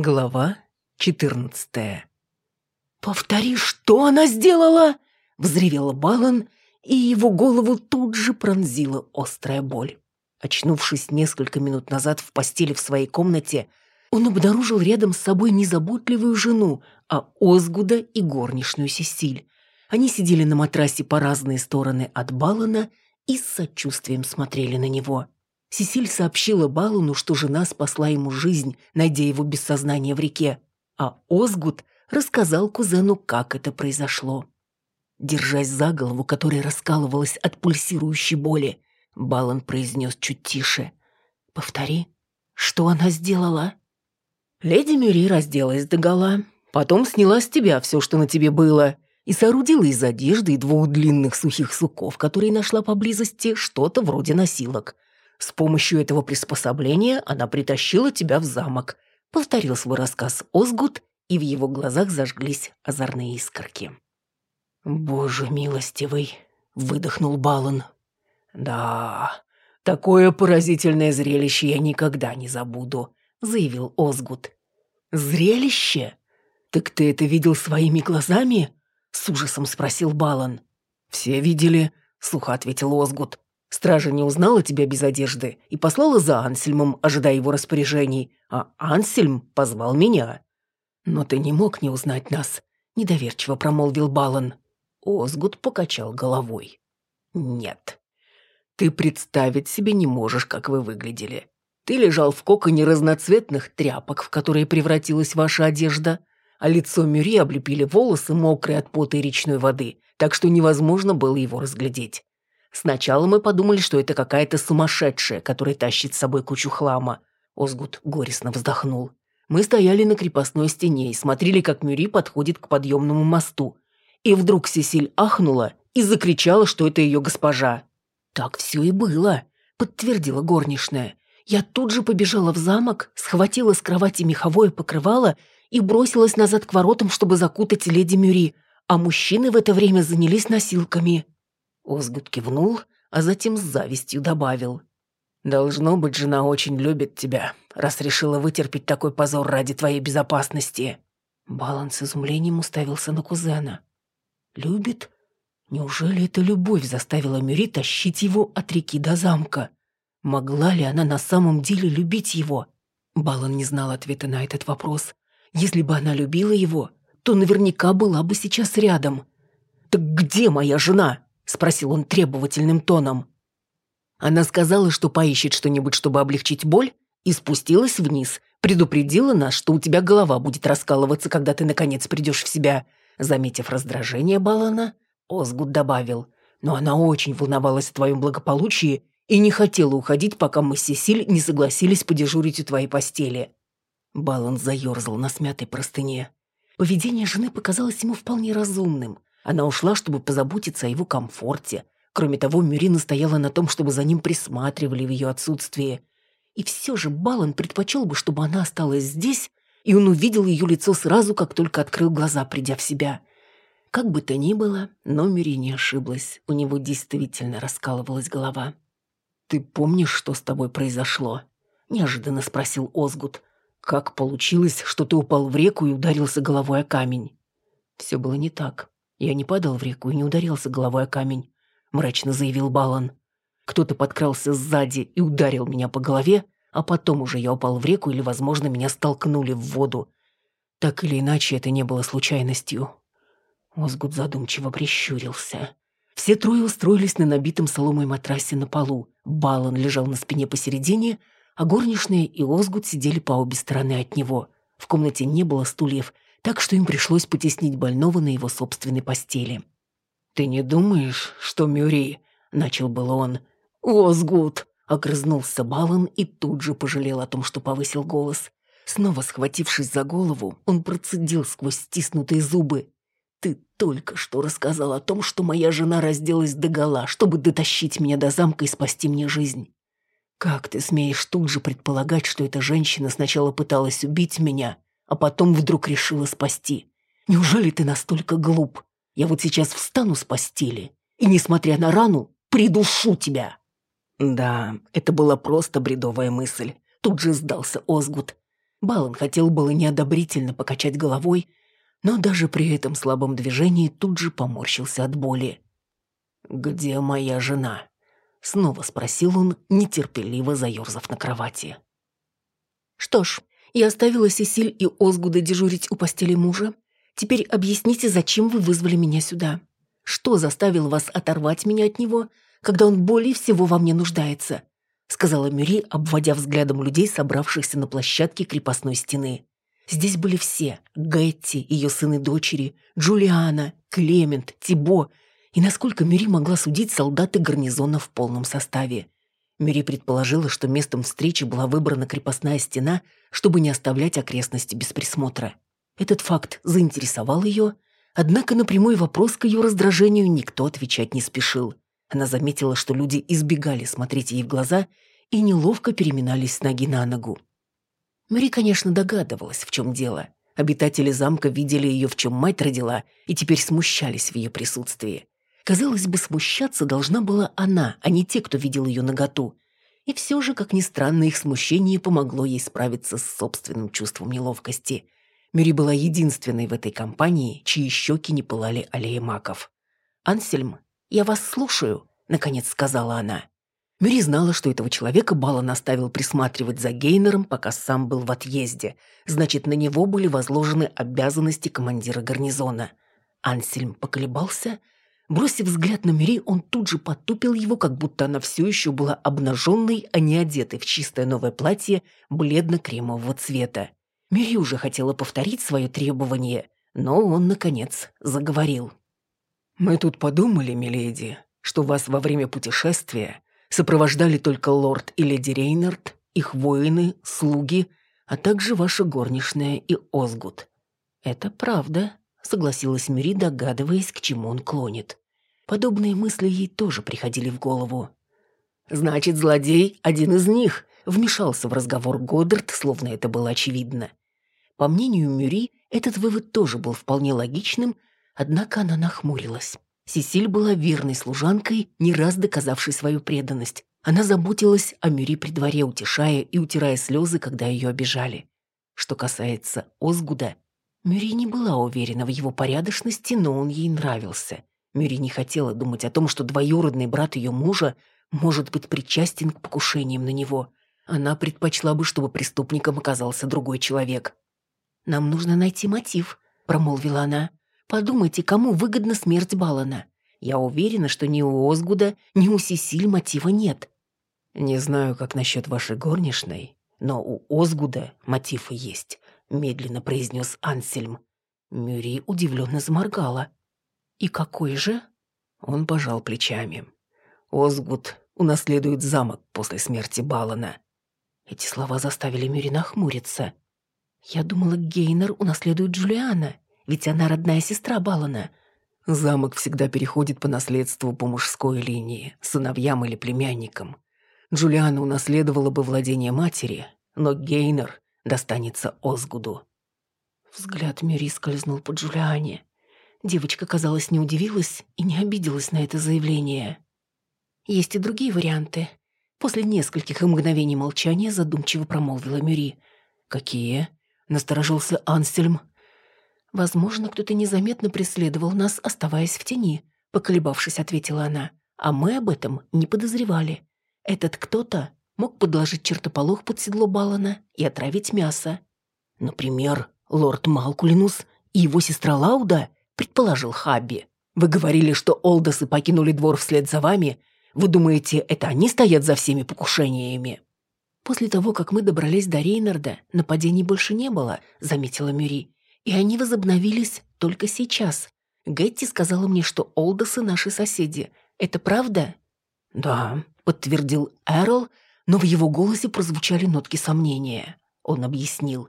Глава четырнадцатая. «Повтори, что она сделала?» — взревел Балан, и его голову тут же пронзила острая боль. Очнувшись несколько минут назад в постели в своей комнате, он обнаружил рядом с собой не заботливую жену, а Озгуда и горничную Сесиль. Они сидели на матрасе по разные стороны от Балана и с сочувствием смотрели на него. Сесиль сообщила Балуну, что жена спасла ему жизнь, найдя его без сознания в реке, а Озгут рассказал кузену, как это произошло. Держась за голову, которая раскалывалась от пульсирующей боли, Балан произнес чуть тише. «Повтори, что она сделала?» Леди Мюри разделась догола, потом сняла с тебя все, что на тебе было, и соорудила из одежды и двух длинных сухих суков, которые нашла поблизости, что-то вроде носилок – с помощью этого приспособления она притащила тебя в замок», — повторил свой рассказ Озгут, и в его глазах зажглись озорные искорки. «Боже милостивый!» — выдохнул Балан. «Да, такое поразительное зрелище я никогда не забуду», — заявил Озгут. «Зрелище? Так ты это видел своими глазами?» — с ужасом спросил Балан. «Все видели», — сухо ответил Озгут. Стража не узнала тебя без одежды и послала за Ансельмом, ожидая его распоряжений, а Ансельм позвал меня. Но ты не мог не узнать нас, недоверчиво промолвил Балан. Озгут покачал головой. Нет. Ты представить себе не можешь, как вы выглядели. Ты лежал в коконе разноцветных тряпок, в которые превратилась ваша одежда, а лицо Мюри облепили волосы, мокрые от пота и речной воды, так что невозможно было его разглядеть. Сначала мы подумали, что это какая-то сумасшедшая, которая тащит с собой кучу хлама. Озгут горестно вздохнул. Мы стояли на крепостной стене и смотрели, как Мюри подходит к подъемному мосту. И вдруг Сесиль ахнула и закричала, что это ее госпожа. «Так все и было», — подтвердила горничная. «Я тут же побежала в замок, схватила с кровати меховое покрывало и бросилась назад к воротам, чтобы закутать леди Мюри, а мужчины в это время занялись носилками». Озгут кивнул, а затем с завистью добавил. «Должно быть, жена очень любит тебя, раз решила вытерпеть такой позор ради твоей безопасности». Балан с изумлением уставился на кузена. «Любит? Неужели эта любовь заставила Мюри тащить его от реки до замка? Могла ли она на самом деле любить его?» Балан не знал ответа на этот вопрос. Если бы она любила его, то наверняка была бы сейчас рядом. «Так где моя жена?» Спросил он требовательным тоном. Она сказала, что поищет что-нибудь, чтобы облегчить боль, и спустилась вниз, предупредила нас, что у тебя голова будет раскалываться, когда ты, наконец, придешь в себя. Заметив раздражение Балана, Озгуд добавил, но она очень волновалась о твоем благополучии и не хотела уходить, пока мы с Сесиль не согласились подежурить у твоей постели. Балан заерзал на смятой простыне. Поведение жены показалось ему вполне разумным. Она ушла, чтобы позаботиться о его комфорте. Кроме того, Мюрина стояла на том, чтобы за ним присматривали в ее отсутствии. И все же Балан предпочел бы, чтобы она осталась здесь, и он увидел ее лицо сразу, как только открыл глаза, придя в себя. Как бы то ни было, но Мюри не ошиблась. У него действительно раскалывалась голова. «Ты помнишь, что с тобой произошло?» – неожиданно спросил Озгут. «Как получилось, что ты упал в реку и ударился головой о камень?» Все было не так. «Я не падал в реку и не ударился головой о камень», — мрачно заявил Балан. «Кто-то подкрался сзади и ударил меня по голове, а потом уже я упал в реку или, возможно, меня столкнули в воду. Так или иначе, это не было случайностью». Озгут задумчиво прищурился. Все трое устроились на набитом соломой матрасе на полу. Балан лежал на спине посередине, а горничная и Озгут сидели по обе стороны от него. В комнате не было стульев — так что им пришлось потеснить больного на его собственной постели. «Ты не думаешь, что Мюри...» — начал было он. «Озгут!» — огрызнулся Балан и тут же пожалел о том, что повысил голос. Снова схватившись за голову, он процедил сквозь стиснутые зубы. «Ты только что рассказал о том, что моя жена разделась догола, чтобы дотащить меня до замка и спасти мне жизнь. Как ты смеешь тут же предполагать, что эта женщина сначала пыталась убить меня, а потом вдруг решила спасти. Неужели ты настолько глуп? Я вот сейчас встану с постели и, несмотря на рану, придушу тебя». Да, это была просто бредовая мысль. Тут же сдался Озгут. Балан хотел было неодобрительно покачать головой, но даже при этом слабом движении тут же поморщился от боли. «Где моя жена?» — снова спросил он, нетерпеливо заерзав на кровати. «Что ж, я оставила Сесиль и Озгуда дежурить у постели мужа. Теперь объясните, зачем вы вызвали меня сюда? Что заставило вас оторвать меня от него, когда он более всего во мне нуждается?» — сказала Мюри, обводя взглядом людей, собравшихся на площадке крепостной стены. Здесь были все — Гетти, ее сын и дочери, Джулиана, Клемент, Тибо и, насколько Мюри могла судить, солдаты гарнизона в полном составе. Мюри предположила, что местом встречи была выбрана крепостная стена, чтобы не оставлять окрестности без присмотра. Этот факт заинтересовал ее, однако на прямой вопрос к ее раздражению никто отвечать не спешил. Она заметила, что люди избегали смотреть ей в глаза и неловко переминались с ноги на ногу. Мэри, конечно, догадывалась, в чем дело. Обитатели замка видели ее, в чем мать родила, и теперь смущались в ее присутствии. Казалось бы, смущаться должна была она, а не те, кто видел ее наготу. И все же, как ни странно, их смущение помогло ей справиться с собственным чувством неловкости. Мюри была единственной в этой компании, чьи щеки не пылали аллея маков. «Ансельм, я вас слушаю», — наконец сказала она. Мюри знала, что этого человека Балан оставил присматривать за Гейнером, пока сам был в отъезде. Значит, на него были возложены обязанности командира гарнизона. Ансельм поколебался. Бросив взгляд на Мюри, он тут же потупил его, как будто она все еще была обнаженной, а не одетой в чистое новое платье бледно-кремового цвета. Мюри уже хотела повторить свое требование, но он, наконец, заговорил. «Мы тут подумали, миледи, что вас во время путешествия Сопровождали только лорд и леди Рейнард, их воины, слуги, а также ваша горничная и Озгут. Это правда, согласилась Мири, догадываясь, к чему он клонит. Подобные мысли ей тоже приходили в голову. «Значит, злодей — один из них», — вмешался в разговор Годдард, словно это было очевидно. По мнению Мюри, этот вывод тоже был вполне логичным, однако она нахмурилась. Сесиль была верной служанкой, не раз доказавшей свою преданность. Она заботилась о Мюри при дворе, утешая и утирая слезы, когда ее обижали. Что касается Озгуда, Мюри не была уверена в его порядочности, но он ей нравился. Мюри не хотела думать о том, что двоюродный брат ее мужа может быть причастен к покушениям на него. Она предпочла бы, чтобы преступником оказался другой человек. «Нам нужно найти мотив», — промолвила она. Подумайте, кому выгодна смерть Балана. Я уверена, что ни у Озгуда, ни у Сесиль мотива нет. Не знаю, как насчет вашей горничной, но у Озгуда мотив есть, медленно произнес Ансельм. Мюри удивленно заморгала. И какой же? Он пожал плечами. Озгуд унаследует замок после смерти Балана. Эти слова заставили Мюри нахмуриться. Я думала, Гейнер унаследует Джулиана ведь она родная сестра Балана. Замок всегда переходит по наследству по мужской линии, сыновьям или племянникам. Джулиана унаследовала бы владение матери, но Гейнер достанется Озгуду. Взгляд Мюри скользнул по Джулиане. Девочка, казалось, не удивилась и не обиделась на это заявление. Есть и другие варианты. После нескольких мгновений молчания задумчиво промолвила Мюри. «Какие?» — насторожился Ансельм. «Возможно, кто-то незаметно преследовал нас, оставаясь в тени», — поколебавшись, ответила она. «А мы об этом не подозревали. Этот кто-то мог подложить чертополох под седло Балана и отравить мясо. Например, лорд Малкулинус и его сестра Лауда, предположил Хабби. Вы говорили, что Олдосы покинули двор вслед за вами. Вы думаете, это они стоят за всеми покушениями?» «После того, как мы добрались до Рейнарда, нападений больше не было», — заметила Мюри и они возобновились только сейчас. Гетти сказала мне, что Олдосы наши соседи. Это правда? Да, подтвердил Эрл, но в его голосе прозвучали нотки сомнения. Он объяснил.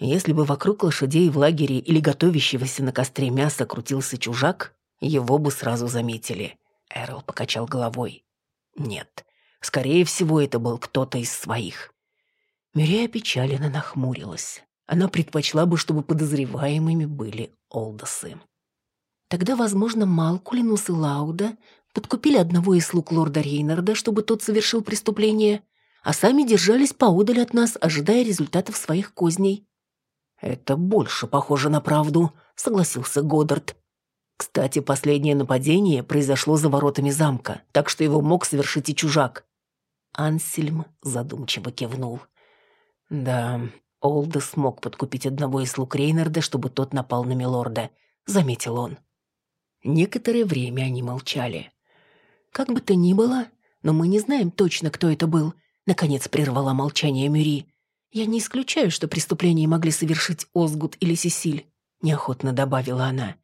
Если бы вокруг лошадей в лагере или готовящегося на костре мяса крутился чужак, его бы сразу заметили. Эрл покачал головой. Нет, скорее всего, это был кто-то из своих. Мирия печаленно нахмурилась она предпочла бы, чтобы подозреваемыми были Олдосы. Тогда, возможно, Малкулинус и Лауда подкупили одного из слуг лорда Рейнарда, чтобы тот совершил преступление, а сами держались поодаль от нас, ожидая результатов своих козней. «Это больше похоже на правду», — согласился Годдард. Кстати, последнее нападение произошло за воротами замка, так что его мог совершить и чужак. Ансельм задумчиво кивнул. Да, Олда смог подкупить одного из слуг Рейнарда, чтобы тот напал на милорда, заметил он. Некоторое время они молчали. Как бы то ни было, но мы не знаем точно, кто это был, наконец прервала молчание Мюри. Я не исключаю, что преступление могли совершить Озгут или Сесиль, неохотно добавила она.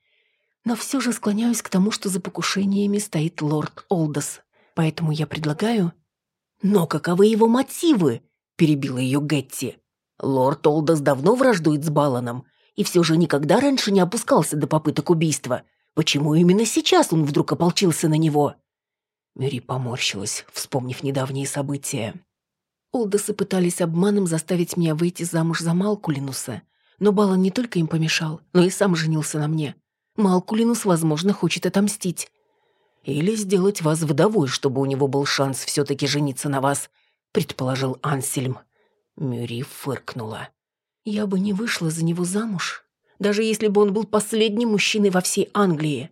Но все же склоняюсь к тому, что за покушениями стоит лорд Олдос. Поэтому я предлагаю... Но каковы его мотивы? Перебила ее Гетти. Лорд Олдос давно враждует с Баланом и все же никогда раньше не опускался до попыток убийства. Почему именно сейчас он вдруг ополчился на него? Мэри поморщилась, вспомнив недавние события. Олдосы пытались обманом заставить меня выйти замуж за Малкулинуса, но Балан не только им помешал, но и сам женился на мне. Малкулинус, возможно, хочет отомстить. Или сделать вас вдовой, чтобы у него был шанс все-таки жениться на вас, предположил Ансельм. Мюри фыркнула. Я бы не вышла за него замуж, даже если бы он был последним мужчиной во всей Англии.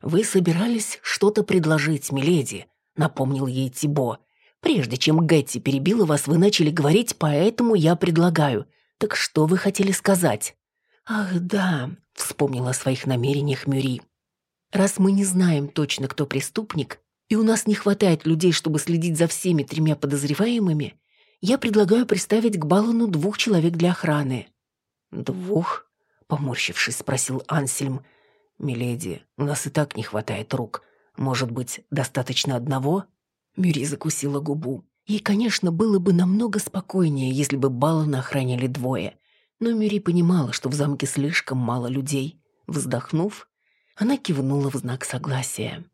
«Вы собирались что-то предложить, миледи», — напомнил ей Тибо. «Прежде чем Гетти перебила вас, вы начали говорить, поэтому я предлагаю. Так что вы хотели сказать?» «Ах, да», — вспомнила о своих намерениях Мюри. «Раз мы не знаем точно, кто преступник, и у нас не хватает людей, чтобы следить за всеми тремя подозреваемыми, я предлагаю приставить к Балану двух человек для охраны». «Двух?» — поморщившись, спросил Ансельм. «Миледи, у нас и так не хватает рук. Может быть, достаточно одного?» Мюри закусила губу. Ей, конечно, было бы намного спокойнее, если бы Балана охраняли двое. Но Мюри понимала, что в замке слишком мало людей. Вздохнув, она кивнула в знак согласия.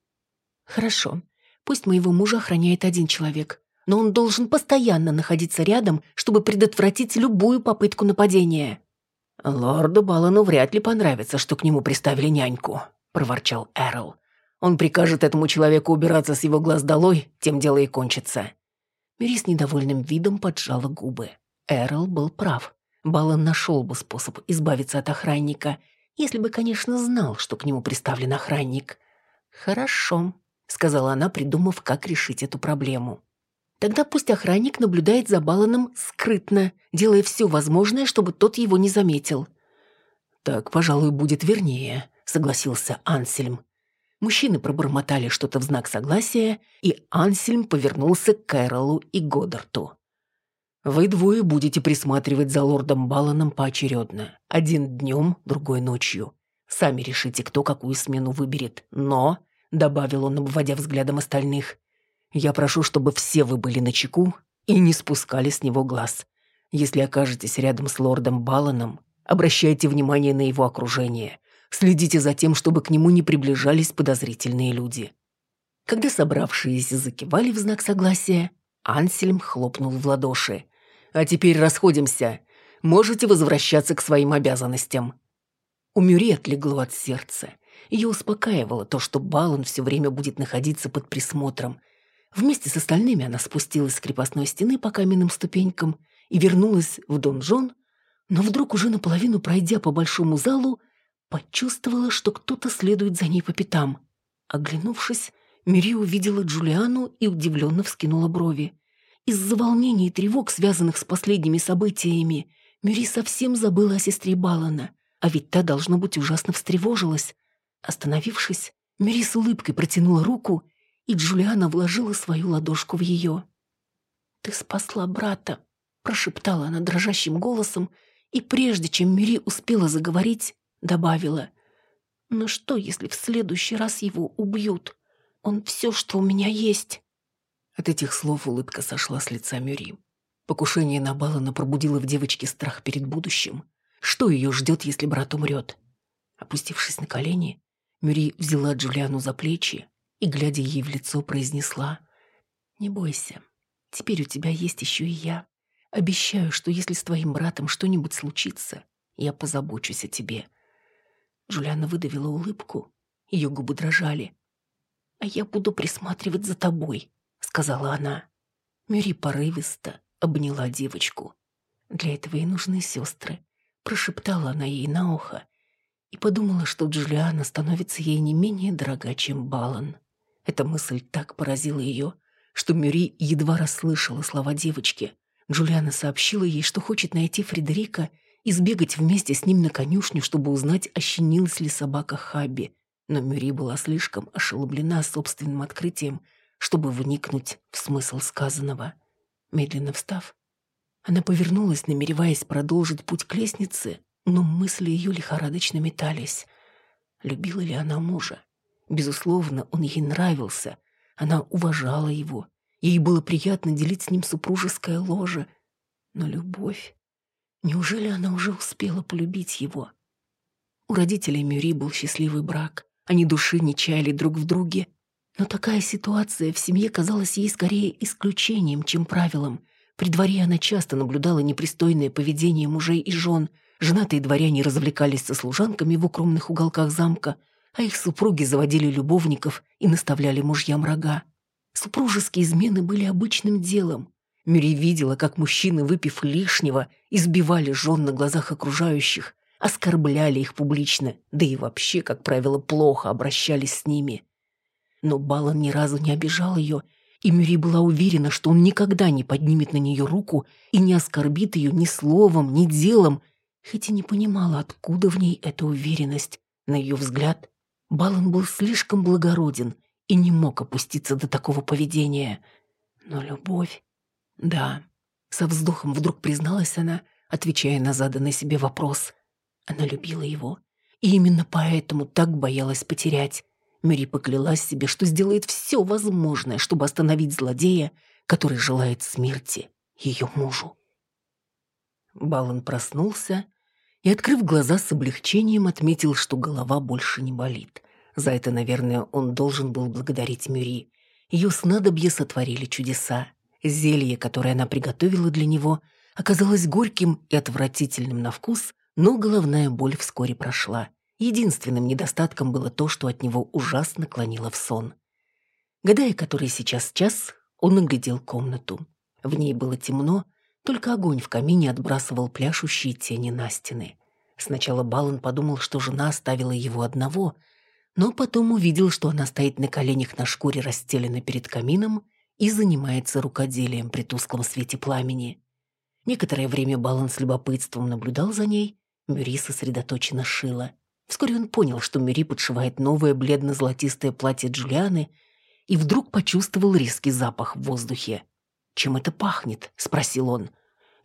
«Хорошо, пусть моего мужа охраняет один человек, но он должен постоянно находиться рядом, чтобы предотвратить любую попытку нападения». «Лорду Балану вряд ли понравится, что к нему приставили няньку», — проворчал Эрл. «Он прикажет этому человеку убираться с его глаз долой, тем дело и кончится». Мюри с недовольным видом поджала губы. Эрл был прав. Балан нашел бы способ избавиться от охранника, если бы, конечно, знал, что к нему приставлен охранник. «Хорошо», — сказала она, придумав, как решить эту проблему. «Тогда пусть охранник наблюдает за Баланом скрытно, делая все возможное, чтобы тот его не заметил». «Так, пожалуй, будет вернее», — согласился Ансельм. Мужчины пробормотали что-то в знак согласия, и Ансельм повернулся к Кэролу и Годдарту. Вы двое будете присматривать за лордом Баланом поочередно. Один днем, другой ночью. Сами решите, кто какую смену выберет. Но, — добавил он, обводя взглядом остальных, — я прошу, чтобы все вы были начеку и не спускали с него глаз. Если окажетесь рядом с лордом Баланом, обращайте внимание на его окружение. Следите за тем, чтобы к нему не приближались подозрительные люди. Когда собравшиеся закивали в знак согласия, Ансельм хлопнул в ладоши. А теперь расходимся. Можете возвращаться к своим обязанностям». У Мюри отлегло от сердца. Ее успокаивало то, что Балан все время будет находиться под присмотром. Вместе с остальными она спустилась с крепостной стены по каменным ступенькам и вернулась в донжон, но вдруг уже наполовину пройдя по большому залу, почувствовала, что кто-то следует за ней по пятам. Оглянувшись, Мюри увидела Джулиану и удивленно вскинула брови. Из-за волнений и тревог, связанных с последними событиями, Мюри совсем забыла о сестре Балана, а ведь та, должно быть, ужасно встревожилась. Остановившись, Мюри с улыбкой протянула руку, и Джулиана вложила свою ладошку в ее. «Ты спасла брата», — прошептала она дрожащим голосом, и прежде чем Мюри успела заговорить, добавила. «Но что, если в следующий раз его убьют? Он все, что у меня есть». От этих слов улыбка сошла с лица Мюри. Покушение на Балана пробудило в девочке страх перед будущим. Что ее ждет, если брат умрет? Опустившись на колени, Мюри взяла Джулиану за плечи и, глядя ей в лицо, произнесла «Не бойся, теперь у тебя есть еще и я. Обещаю, что если с твоим братом что-нибудь случится, я позабочусь о тебе». Джулиана выдавила улыбку, ее губы дрожали. «А я буду присматривать за тобой», сказала она. Мюри порывисто обняла девочку. «Для этого и нужны сестры», — прошептала она ей на ухо и подумала, что Джулиана становится ей не менее дорога, чем Балан. Эта мысль так поразила ее, что Мюри едва расслышала слова девочки. Джулиана сообщила ей, что хочет найти Фредерика и сбегать вместе с ним на конюшню, чтобы узнать, ощенилась ли собака Хабби. Но Мюри была слишком ошеломлена собственным открытием, чтобы вникнуть в смысл сказанного. Медленно встав, она повернулась, намереваясь продолжить путь к лестнице, но мысли ее лихорадочно метались. Любила ли она мужа? Безусловно, он ей нравился. Она уважала его. Ей было приятно делить с ним супружеское ложе. Но любовь... Неужели она уже успела полюбить его? У родителей Мюри был счастливый брак. Они души не чаяли друг в друге. Но такая ситуация в семье казалась ей скорее исключением, чем правилом. При дворе она часто наблюдала непристойное поведение мужей и жен. Женатые дворяне развлекались со служанками в укромных уголках замка, а их супруги заводили любовников и наставляли мужьям рога. Супружеские измены были обычным делом. Мюри видела, как мужчины, выпив лишнего, избивали жен на глазах окружающих, оскорбляли их публично, да и вообще, как правило, плохо обращались с ними. Но Балан ни разу не обижал ее, и Мюри была уверена, что он никогда не поднимет на нее руку и не оскорбит ее ни словом, ни делом, хоть и не понимала, откуда в ней эта уверенность. На ее взгляд, Балан был слишком благороден и не мог опуститься до такого поведения. Но любовь... Да, со вздохом вдруг призналась она, отвечая на заданный себе вопрос. Она любила его, и именно поэтому так боялась потерять. Мэри поклялась себе, что сделает все возможное, чтобы остановить злодея, который желает смерти ее мужу. Балан проснулся и, открыв глаза с облегчением, отметил, что голова больше не болит. За это, наверное, он должен был благодарить Мюри. Ее снадобье сотворили чудеса. Зелье, которое она приготовила для него, оказалось горьким и отвратительным на вкус, но головная боль вскоре прошла. Единственным недостатком было то, что от него ужасно клонило в сон. Гадая, который сейчас час, он оглядел комнату. В ней было темно, только огонь в камине отбрасывал пляшущие тени на стены. Сначала Балан подумал, что жена оставила его одного, но потом увидел, что она стоит на коленях на шкуре, расстеленной перед камином, и занимается рукоделием при тусклом свете пламени. Некоторое время Балан с любопытством наблюдал за ней, Мюри сосредоточенно шила. Вскоре он понял, что Мюри подшивает новое бледно-золотистое платье Джулианы и вдруг почувствовал резкий запах в воздухе. «Чем это пахнет?» — спросил он.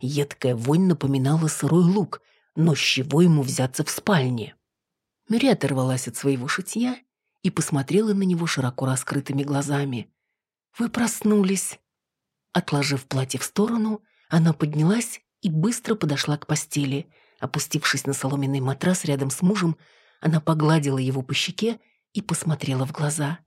Едкая вонь напоминала сырой лук, но с чего ему взяться в спальне? Мюри оторвалась от своего шитья и посмотрела на него широко раскрытыми глазами. «Вы проснулись». Отложив платье в сторону, она поднялась и быстро подошла к постели. Опустившись на соломенный матрас рядом с мужем, она погладила его по щеке и посмотрела в глаза.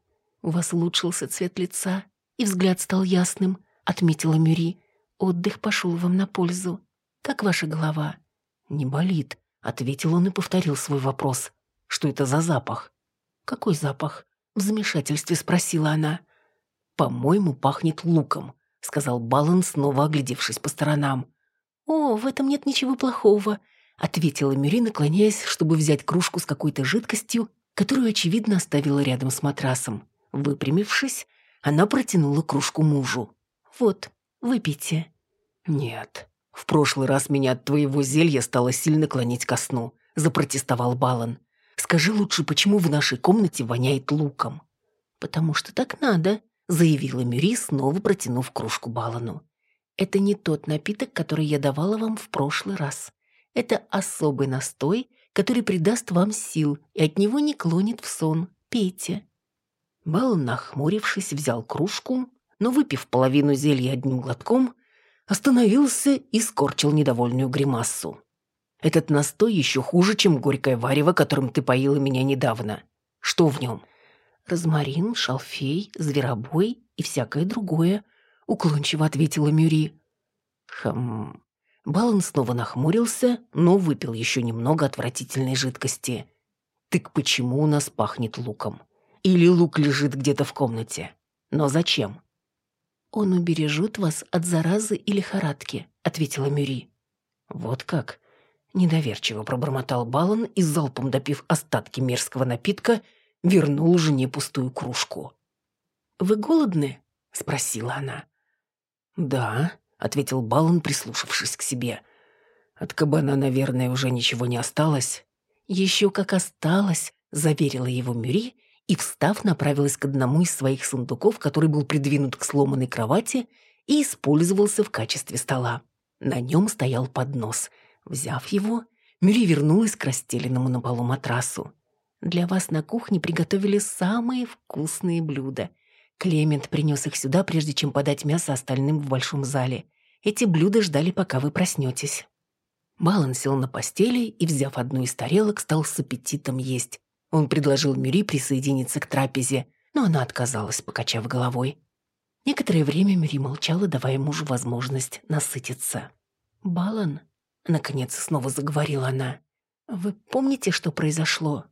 «У вас улучшился цвет лица, и взгляд стал ясным», — отметила Мюри. «Отдых пошел вам на пользу. Как ваша голова?» «Не болит», — ответил он и повторил свой вопрос. Что это за запах? Какой запах? В замешательстве спросила она. По-моему, пахнет луком, сказал Балан, снова оглядевшись по сторонам. О, в этом нет ничего плохого, ответила Мюри, наклоняясь, чтобы взять кружку с какой-то жидкостью, которую, очевидно, оставила рядом с матрасом. Выпрямившись, она протянула кружку мужу. «Вот, выпейте». «Нет, в прошлый раз меня от твоего зелья стало сильно клонить ко сну», — запротестовал Балан. Скажи лучше, почему в нашей комнате воняет луком?» «Потому что так надо», — заявила Мюри, снова протянув кружку Балану. «Это не тот напиток, который я давала вам в прошлый раз. Это особый настой, который придаст вам сил и от него не клонит в сон. Пейте». Балан, нахмурившись, взял кружку, но, выпив половину зелья одним глотком, остановился и скорчил недовольную гримассу. Этот настой еще хуже, чем горькое варево, которым ты поила меня недавно. Что в нем? Розмарин, шалфей, зверобой и всякое другое, уклончиво ответила Мюри. Хм... Балан снова нахмурился, но выпил еще немного отвратительной жидкости. Так почему у нас пахнет луком? Или лук лежит где-то в комнате? Но зачем? «Он убережет вас от заразы и лихорадки», — ответила Мюри. «Вот как?» — недоверчиво пробормотал Балан и, залпом допив остатки мерзкого напитка, вернул жене пустую кружку. «Вы голодны?» — спросила она. «Да», — ответил Балан, прислушавшись к себе. «От кабана, наверное, уже ничего не осталось». «Еще как осталось», — заверила его Мюри и, встав, направилась к одному из своих сундуков, который был придвинут к сломанной кровати и использовался в качестве стола. На нем стоял поднос. Взяв его, Мюри вернулась к расстеленному на полу матрасу. «Для вас на кухне приготовили самые вкусные блюда», Клемент принес их сюда, прежде чем подать мясо остальным в большом зале. Эти блюда ждали, пока вы проснетесь. Балан сел на постели и, взяв одну из тарелок, стал с аппетитом есть. Он предложил Мюри присоединиться к трапезе, но она отказалась, покачав головой. Некоторое время Мюри молчала, давая мужу возможность насытиться. «Балан», — наконец снова заговорила она, — «вы помните, что произошло?»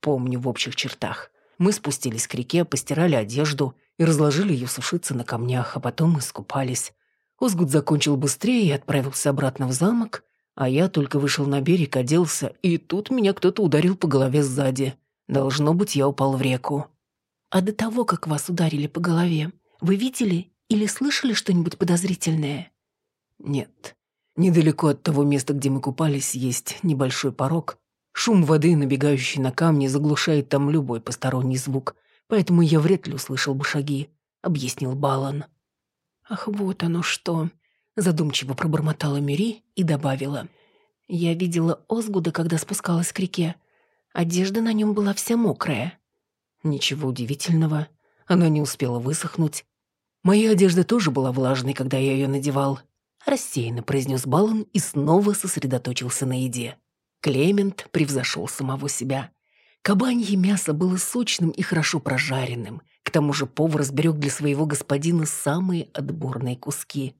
«Помню в общих чертах. Мы спустились к реке, постирали одежду и разложили ее сушиться на камнях, а потом искупались. Озгуд закончил быстрее и отправился обратно в замок, а я только вышел на берег, оделся, и тут меня кто-то ударил по голове сзади. Должно быть, я упал в реку. А до того, как вас ударили по голове, вы видели или слышали что-нибудь подозрительное? Нет. Недалеко от того места, где мы купались, есть небольшой порог, Шум воды, набегающий на камни, заглушает там любой посторонний звук, поэтому я вряд ли услышал бы шаги», — объяснил Балан. «Ах, вот оно что!» — задумчиво пробормотала Мюри и добавила. «Я видела Озгуда, когда спускалась к реке. Одежда на нем была вся мокрая». «Ничего удивительного. Она не успела высохнуть. Моя одежда тоже была влажной, когда я ее надевал», — рассеянно произнес Балан и снова сосредоточился на еде. Клемент превзошел самого себя. Кабанье мясо было сочным и хорошо прожаренным. К тому же повар сберег для своего господина самые отборные куски.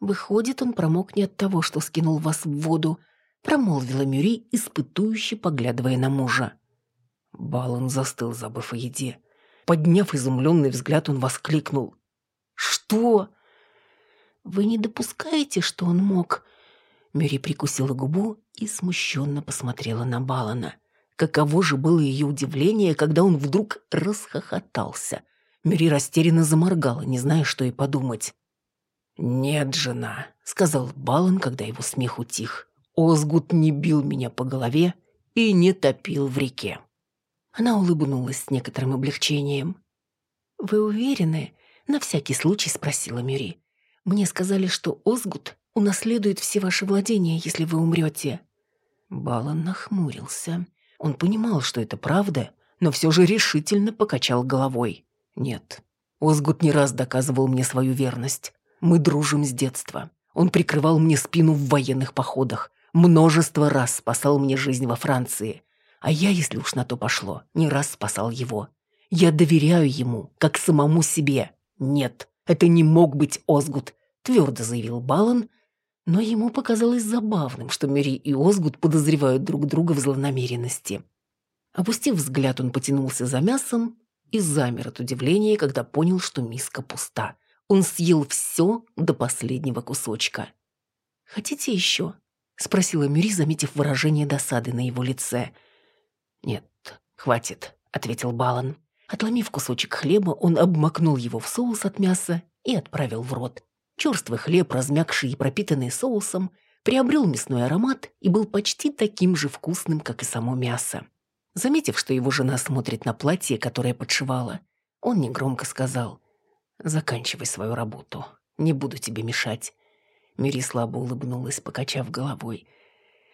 «Выходит, он промок не от того, что скинул вас в воду», промолвила Мюри, испытующе поглядывая на мужа. Балан застыл, забыв о еде. Подняв изумленный взгляд, он воскликнул. «Что?» «Вы не допускаете, что он мог...» Мюри прикусила губу и смущенно посмотрела на Балана. Каково же было ее удивление, когда он вдруг расхохотался. Мюри растерянно заморгала, не зная, что и подумать. «Нет, жена», — сказал Балан, когда его смех утих. «Озгут не бил меня по голове и не топил в реке». Она улыбнулась с некоторым облегчением. «Вы уверены?» — на всякий случай спросила Мюри. «Мне сказали, что Озгут унаследует все ваши владения, если вы умрете». Балан нахмурился. Он понимал, что это правда, но все же решительно покачал головой. «Нет, Озгут не раз доказывал мне свою верность. Мы дружим с детства. Он прикрывал мне спину в военных походах, множество раз спасал мне жизнь во Франции. А я, если уж на то пошло, не раз спасал его. Я доверяю ему, как самому себе. Нет, это не мог быть Озгут, твердо заявил Балан, но ему показалось забавным, что Мюри и Озгуд подозревают друг друга в злонамеренности. Опустив взгляд, он потянулся за мясом и замер от удивления, когда понял, что миска пуста. Он съел все до последнего кусочка. «Хотите еще?» — спросила Мюри, заметив выражение досады на его лице. «Нет, хватит», — ответил Балан. Отломив кусочек хлеба, он обмакнул его в соус от мяса и отправил в рот. Черствый хлеб, размягший и пропитанный соусом, приобрел мясной аромат и был почти таким же вкусным, как и само мясо. Заметив, что его жена смотрит на платье, которое подшивала, он негромко сказал «Заканчивай свою работу, не буду тебе мешать». Мири слабо улыбнулась, покачав головой.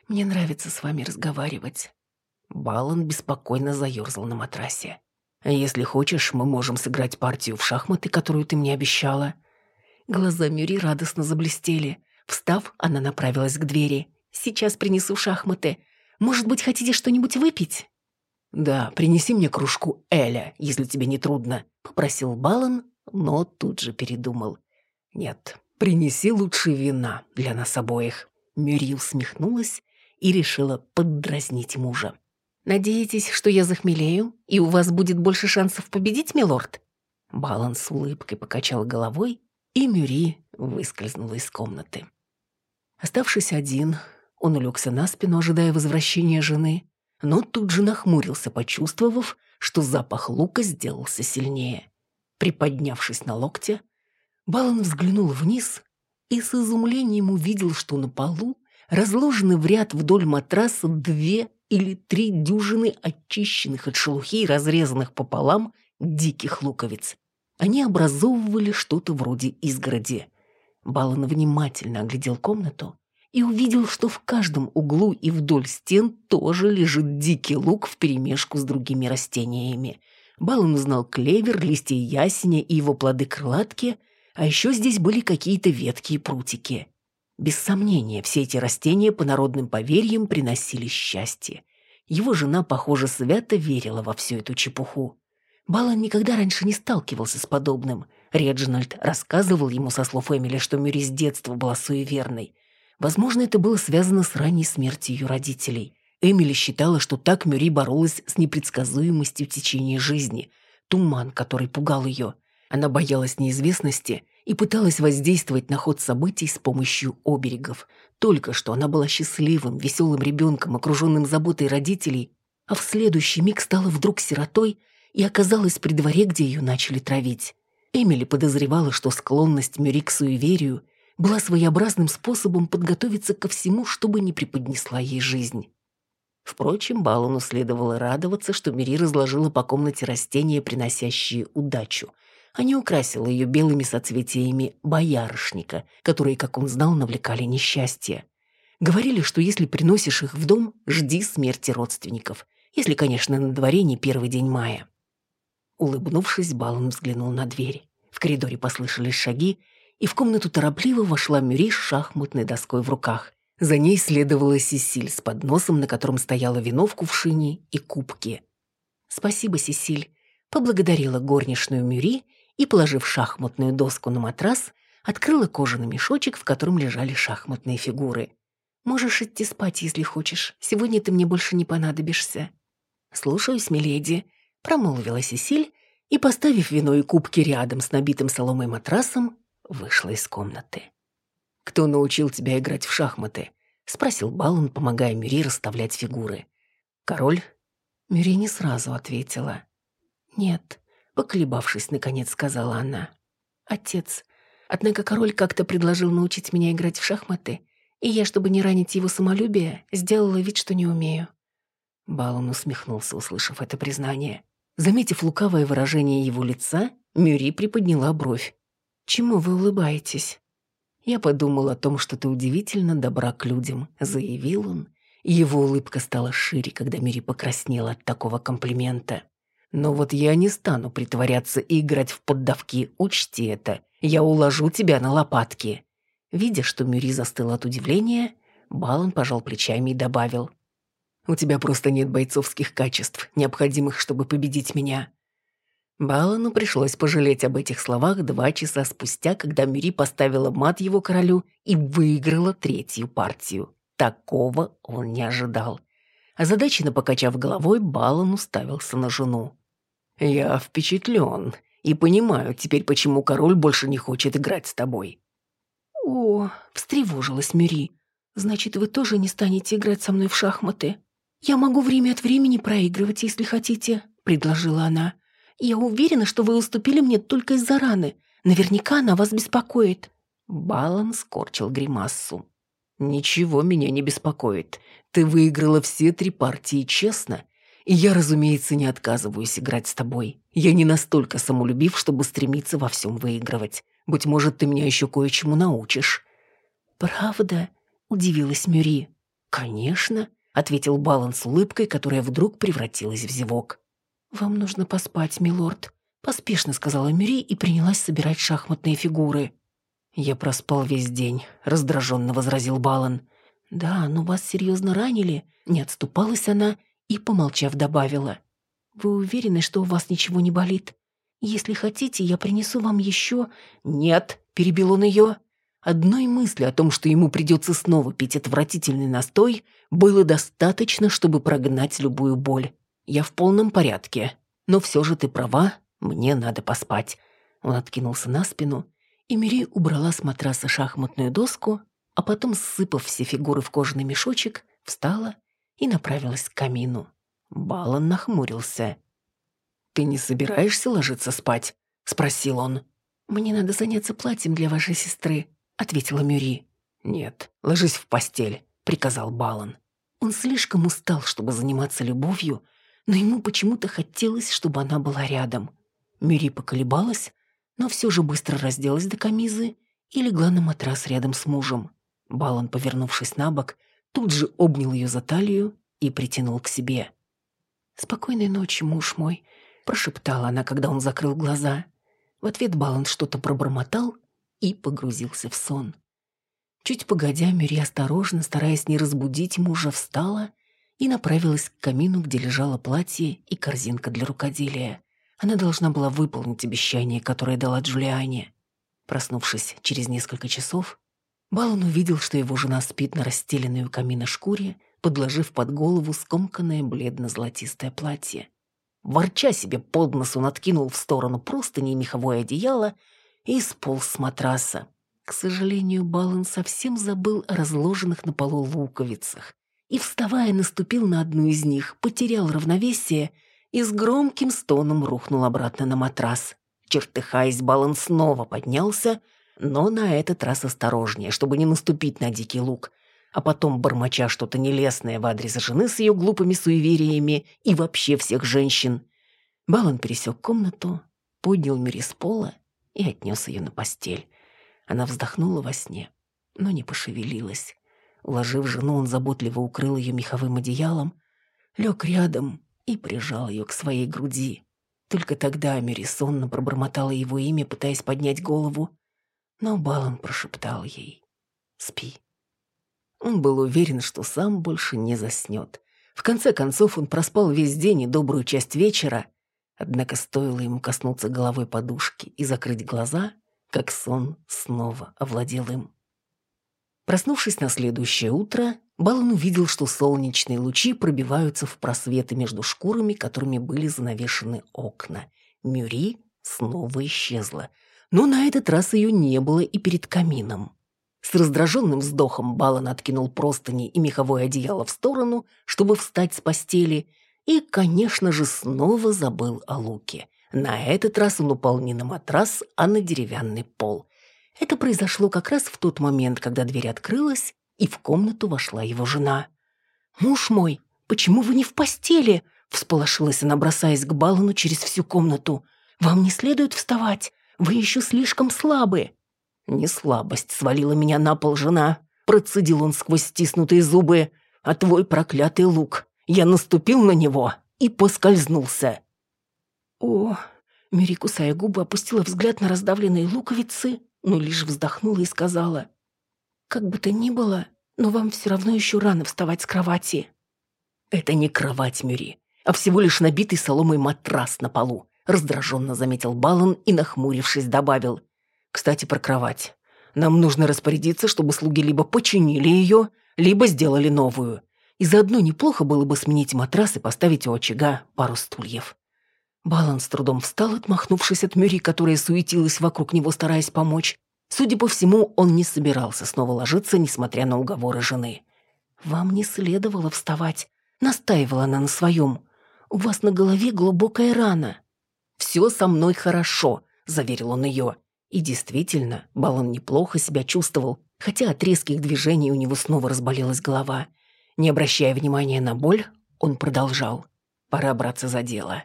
«Мне нравится с вами разговаривать». Балан беспокойно заерзал на матрасе. «Если хочешь, мы можем сыграть партию в шахматы, которую ты мне обещала». Глаза Мюри радостно заблестели. Встав, она направилась к двери. «Сейчас принесу шахматы. Может быть, хотите что-нибудь выпить?» «Да, принеси мне кружку Эля, если тебе не трудно», — попросил Балан, но тут же передумал. «Нет, принеси лучше вина для нас обоих». Мюри усмехнулась и решила поддразнить мужа. «Надеетесь, что я захмелею, и у вас будет больше шансов победить, милорд?» Балан с улыбкой покачал головой и Мюри выскользнула из комнаты. Оставшись один, он улегся на спину, ожидая возвращения жены, но тут же нахмурился, почувствовав, что запах лука сделался сильнее. Приподнявшись на локте, Балан взглянул вниз и с изумлением увидел, что на полу разложены в ряд вдоль матраса две или три дюжины очищенных от шелухи и разрезанных пополам диких луковиц. Они образовывали что-то вроде изгороди. Балан внимательно оглядел комнату и увидел, что в каждом углу и вдоль стен тоже лежит дикий лук вперемешку с другими растениями. Балан узнал клевер, листья ясеня и его плоды-крылатки, а еще здесь были какие-то ветки и прутики. Без сомнения, все эти растения по народным поверьям приносили счастье. Его жена, похоже, свято верила во всю эту чепуху. Балан никогда раньше не сталкивался с подобным. Реджинальд рассказывал ему со слов Эмили, что Мюри с детства была суеверной. Возможно, это было связано с ранней смертью ее родителей. Эмили считала, что так Мюри боролась с непредсказуемостью в течение жизни. Туман, который пугал ее. Она боялась неизвестности и пыталась воздействовать на ход событий с помощью оберегов. Только что она была счастливым, веселым ребенком, окруженным заботой родителей, а в следующий миг стала вдруг сиротой – и оказалась при дворе, где ее начали травить. Эмили подозревала, что склонность Мюри к суеверию была своеобразным способом подготовиться ко всему, чтобы не преподнесла ей жизнь. Впрочем, Балану следовало радоваться, что Мюри разложила по комнате растения, приносящие удачу, а не украсила ее белыми соцветиями боярышника, которые, как он знал, навлекали несчастье. Говорили, что если приносишь их в дом, жди смерти родственников, если, конечно, на дворе не первый день мая. Улыбнувшись, Балан взглянул на дверь. В коридоре послышались шаги, и в комнату торопливо вошла Мюри с шахматной доской в руках. За ней следовала Сесиль с подносом, на котором стояло вино в кувшине и кубки. «Спасибо, Сесиль», — поблагодарила горничную Мюри и, положив шахматную доску на матрас, открыла кожаный мешочек, в котором лежали шахматные фигуры. «Можешь идти спать, если хочешь. Сегодня ты мне больше не понадобишься». «Слушаюсь, миледи», промолвила Сесиль и, поставив вино и кубки рядом с набитым соломой матрасом, вышла из комнаты. «Кто научил тебя играть в шахматы?» — спросил Балан, помогая Мюри расставлять фигуры. «Король?» Мюри не сразу ответила. «Нет», — поколебавшись, наконец сказала она. «Отец. Однако король как-то предложил научить меня играть в шахматы, и я, чтобы не ранить его самолюбие, сделала вид, что не умею». Балан усмехнулся, услышав это признание. Заметив лукавое выражение его лица, Мюри приподняла бровь. «Чему вы улыбаетесь?» «Я подумал о том, что ты удивительно добра к людям», — заявил он. его улыбка стала шире, когда Мюри покраснела от такого комплимента. «Но вот я не стану притворяться и играть в поддавки, учти это. Я уложу тебя на лопатки». Видя, что Мюри застыл от удивления, Балан пожал плечами и добавил. У тебя просто нет бойцовских качеств, необходимых, чтобы победить меня». Балану пришлось пожалеть об этих словах два часа спустя, когда Мюри поставила мат его королю и выиграла третью партию. Такого он не ожидал. Озадаченно покачав головой, Балан уставился на жену. «Я впечатлен и понимаю теперь, почему король больше не хочет играть с тобой». «О, встревожилась Мюри. Значит, вы тоже не станете играть со мной в шахматы?» «Я могу время от времени проигрывать, если хотите», — предложила она. «Я уверена, что вы уступили мне только из-за раны. Наверняка она вас беспокоит». Балан скорчил гримассу. «Ничего меня не беспокоит. Ты выиграла все три партии честно, и я, разумеется, не отказываюсь играть с тобой. Я не настолько самолюбив, чтобы стремиться во всем выигрывать. Быть может, ты меня еще кое-чему научишь». «Правда?» — удивилась Мюри. «Конечно ответил Балан с улыбкой, которая вдруг превратилась в зевок. «Вам нужно поспать, милорд», — поспешно сказала Мюри и принялась собирать шахматные фигуры. «Я проспал весь день», — раздраженно возразил Балан. «Да, но вас серьезно ранили», — не отступалась она и, помолчав, добавила. «Вы уверены, что у вас ничего не болит? Если хотите, я принесу вам еще...» «Нет», — перебил он ее. Одной мысли о том, что ему придется снова пить отвратительный настой, было достаточно, чтобы прогнать любую боль. Я в полном порядке. Но все же ты права, мне надо поспать. Он откинулся на спину и Мири убрала с матраса шахматную доску, а потом, сыпав все фигуры в кожаный мешочек, встала и направилась к камину. Балан нахмурился. «Ты не собираешься ложиться спать?» — спросил он. «Мне надо заняться платьем для вашей сестры», — ответила Мюри. «Нет, ложись в постель», — приказал Балан. Он слишком устал, чтобы заниматься любовью, но ему почему-то хотелось, чтобы она была рядом. Мюри поколебалась, но все же быстро разделась до камизы и легла на матрас рядом с мужем. Балан, повернувшись на бок, тут же обнял ее за талию и притянул к себе. «Спокойной ночи, муж мой», — прошептала она, когда он закрыл глаза. В ответ Балан что-то пробормотал и погрузился в сон. Чуть погодя, Мюри осторожно, стараясь не разбудить мужа, встала и направилась к камину, где лежало платье и корзинка для рукоделия. Она должна была выполнить обещание, которое дала Джулиане. Проснувшись через несколько часов, Балан увидел, что его жена спит на расстеленной у камина шкуре, подложив под голову скомканное бледно-золотистое платье. Ворча себе под нос, он откинул в сторону простыни и меховое одеяло и сполз с матраса. К сожалению, Балан совсем забыл о разложенных на полу луковицах и, вставая, наступил на одну из них, потерял равновесие и с громким стоном рухнул обратно на матрас. Чертыхаясь, Балан снова поднялся, но на этот раз осторожнее, чтобы не наступить на дикий лук — а потом, бормоча что-то нелестное в адрес жены с ее глупыми суевериями и вообще всех женщин, Балан пересек комнату, поднял Мири с пола и отнес ее на постель. Она вздохнула во сне, но не пошевелилась. Уложив жену, он заботливо укрыл ее меховым одеялом, лег рядом и прижал ее к своей груди. Только тогда Мири сонно пробормотала его имя, пытаясь поднять голову, но Балан прошептал ей «Спи». Он был уверен, что сам больше не заснет. В конце концов, он проспал весь день и добрую часть вечера, однако стоило ему коснуться головой подушки и закрыть глаза, как сон снова овладел им. Проснувшись на следующее утро, Балан увидел, что солнечные лучи пробиваются в просветы между шкурами, которыми были занавешены окна. Мюри снова исчезла, но на этот раз ее не было и перед камином. С раздраженным вздохом Балан откинул простыни и меховое одеяло в сторону, чтобы встать с постели, и, конечно же, снова забыл о луке. На этот раз он упал не на матрас, а на деревянный пол. Это произошло как раз в тот момент, когда дверь открылась, и в комнату вошла его жена. «Муж мой, почему вы не в постели?» — всполошилась она, бросаясь к Балану через всю комнату. «Вам не следует вставать, вы еще слишком слабы». Не слабость свалила меня на пол жена. Процедил он сквозь стиснутые зубы. А твой проклятый лук. Я наступил на него и поскользнулся. О, Мири, кусая губы, опустила взгляд на раздавленные луковицы, но лишь вздохнула и сказала. «Как бы то ни было, но вам все равно еще рано вставать с кровати». «Это не кровать, Мюри, а всего лишь набитый соломой матрас на полу», раздраженно заметил Балан и, нахмурившись, добавил. Кстати, про кровать. Нам нужно распорядиться, чтобы слуги либо починили ее, либо сделали новую. И заодно неплохо было бы сменить матрас и поставить у очага пару стульев. Балан с трудом встал, отмахнувшись от Мюри, которая суетилась вокруг него, стараясь помочь. Судя по всему, он не собирался снова ложиться, несмотря на уговоры жены. «Вам не следовало вставать», — настаивала она на своем. «У вас на голове глубокая рана». «Все со мной хорошо», — заверил он ее. И действительно, Балан неплохо себя чувствовал, хотя от резких движений у него снова разболелась голова. Не обращая внимания на боль, он продолжал. «Пора браться за дело.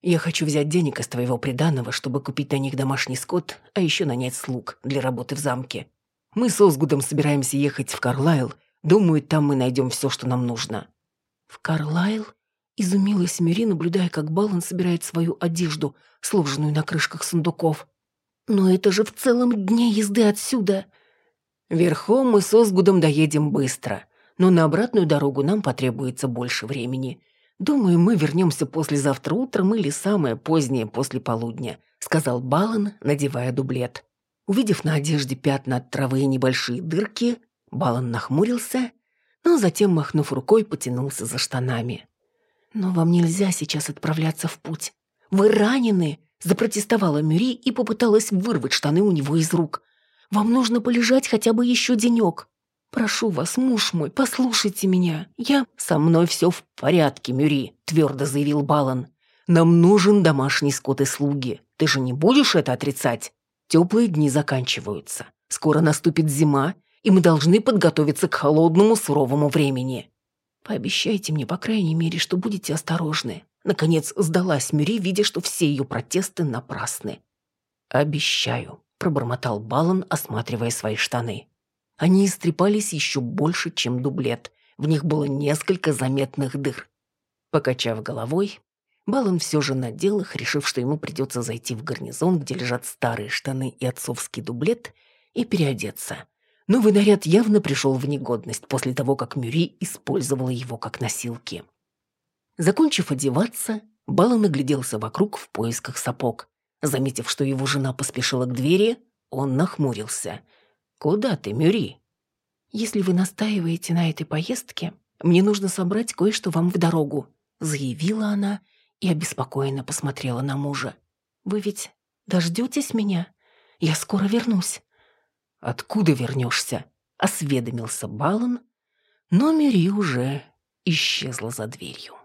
Я хочу взять денег из твоего приданого, чтобы купить на них домашний скот, а еще нанять слуг для работы в замке. Мы с Озгудом собираемся ехать в Карлайл. Думаю, там мы найдем все, что нам нужно». «В Карлайл?» Изумилась Мири, наблюдая, как Балан собирает свою одежду, сложенную на крышках сундуков. «Но это же в целом дне езды отсюда!» «Верхом мы с Озгудом доедем быстро, но на обратную дорогу нам потребуется больше времени. Думаю, мы вернемся послезавтра утром или самое позднее после полудня», сказал Балан, надевая дублет. Увидев на одежде пятна от травы и небольшие дырки, Балан нахмурился, но затем, махнув рукой, потянулся за штанами. «Но вам нельзя сейчас отправляться в путь. Вы ранены!» Запротестовала Мюри и попыталась вырвать штаны у него из рук. «Вам нужно полежать хотя бы еще денек. Прошу вас, муж мой, послушайте меня. Я...» «Со мной все в порядке, Мюри», — твердо заявил Балан. «Нам нужен домашний скот и слуги. Ты же не будешь это отрицать? Теплые дни заканчиваются. Скоро наступит зима, и мы должны подготовиться к холодному суровому времени. Пообещайте мне, по крайней мере, что будете осторожны. Наконец сдалась Мюри, видя, что все ее протесты напрасны. «Обещаю», — пробормотал Балан, осматривая свои штаны. Они истрепались еще больше, чем дублет. В них было несколько заметных дыр. Покачав головой, Балан все же надел их, решив, что ему придется зайти в гарнизон, где лежат старые штаны и отцовский дублет, и переодеться. Новый наряд явно пришел в негодность после того, как Мюри использовала его как носилки. Закончив одеваться, Балан нагляделся вокруг в поисках сапог. Заметив, что его жена поспешила к двери, он нахмурился. «Куда ты, Мюри?» «Если вы настаиваете на этой поездке, мне нужно собрать кое-что вам в дорогу», заявила она и обеспокоенно посмотрела на мужа. «Вы ведь дождетесь меня? Я скоро вернусь». «Откуда вернешься?» — осведомился Балан, но Мири уже исчезла за дверью.